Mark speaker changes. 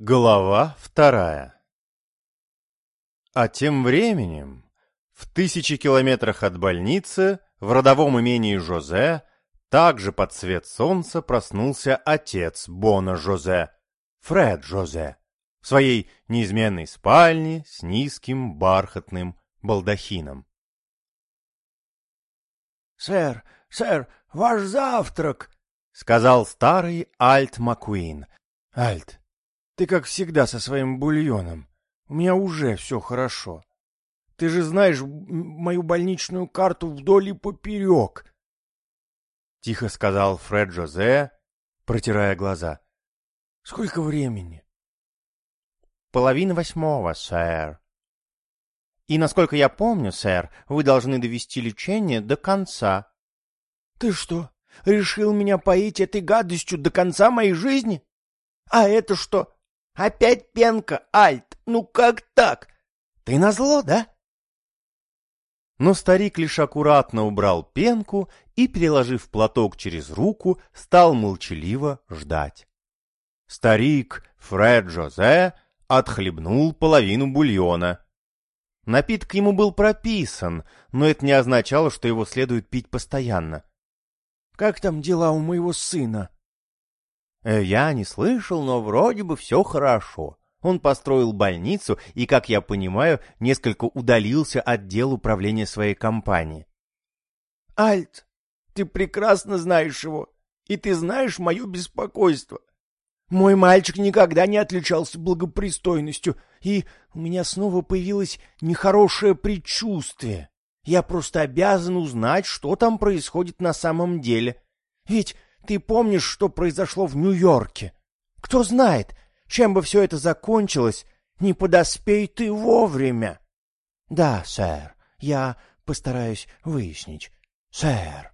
Speaker 1: Глава вторая А тем временем, в тысячи километрах от больницы, в родовом имении Жозе, также под свет солнца проснулся отец Бона Жозе, Фред Жозе, в своей неизменной спальне с низким бархатным балдахином.
Speaker 2: «Сэр, сэр, ваш завтрак!»
Speaker 1: — сказал старый Альт Маккуин.
Speaker 2: «Альт, ты, как всегда, со своим бульоном. У меня уже все хорошо. Ты же знаешь мою больничную карту вдоль и поперек.
Speaker 1: Тихо сказал Фред Жозе, протирая глаза.
Speaker 2: Сколько времени?
Speaker 1: Половина восьмого, сэр. И, насколько я помню, сэр, вы должны довести лечение до конца.
Speaker 2: Ты что, решил меня поить этой гадостью до конца моей жизни? А это что, Опять пенка, Альт, ну как так? Ты назло, да?
Speaker 1: Но старик лишь аккуратно убрал пенку и, переложив платок через руку, стал молчаливо ждать. Старик Фред Жозе отхлебнул половину бульона. Напиток ему был прописан, но это не означало, что его следует пить постоянно.
Speaker 2: — Как там дела у моего сына?
Speaker 1: Э, я не слышал, но вроде бы все хорошо. Он построил больницу и, как я понимаю, несколько удалился от дел управления своей компании.
Speaker 2: Альт, ты прекрасно знаешь его, и ты знаешь мое беспокойство. Мой мальчик никогда не отличался благопристойностью, и у меня снова появилось нехорошее предчувствие. Я просто обязан узнать, что там происходит на самом деле. Ведь ты помнишь, что произошло в Нью-Йорке? Кто знает, чем бы все это закончилось, не подоспей ты вовремя. Да, сэр, я постараюсь выяснить. Сэр.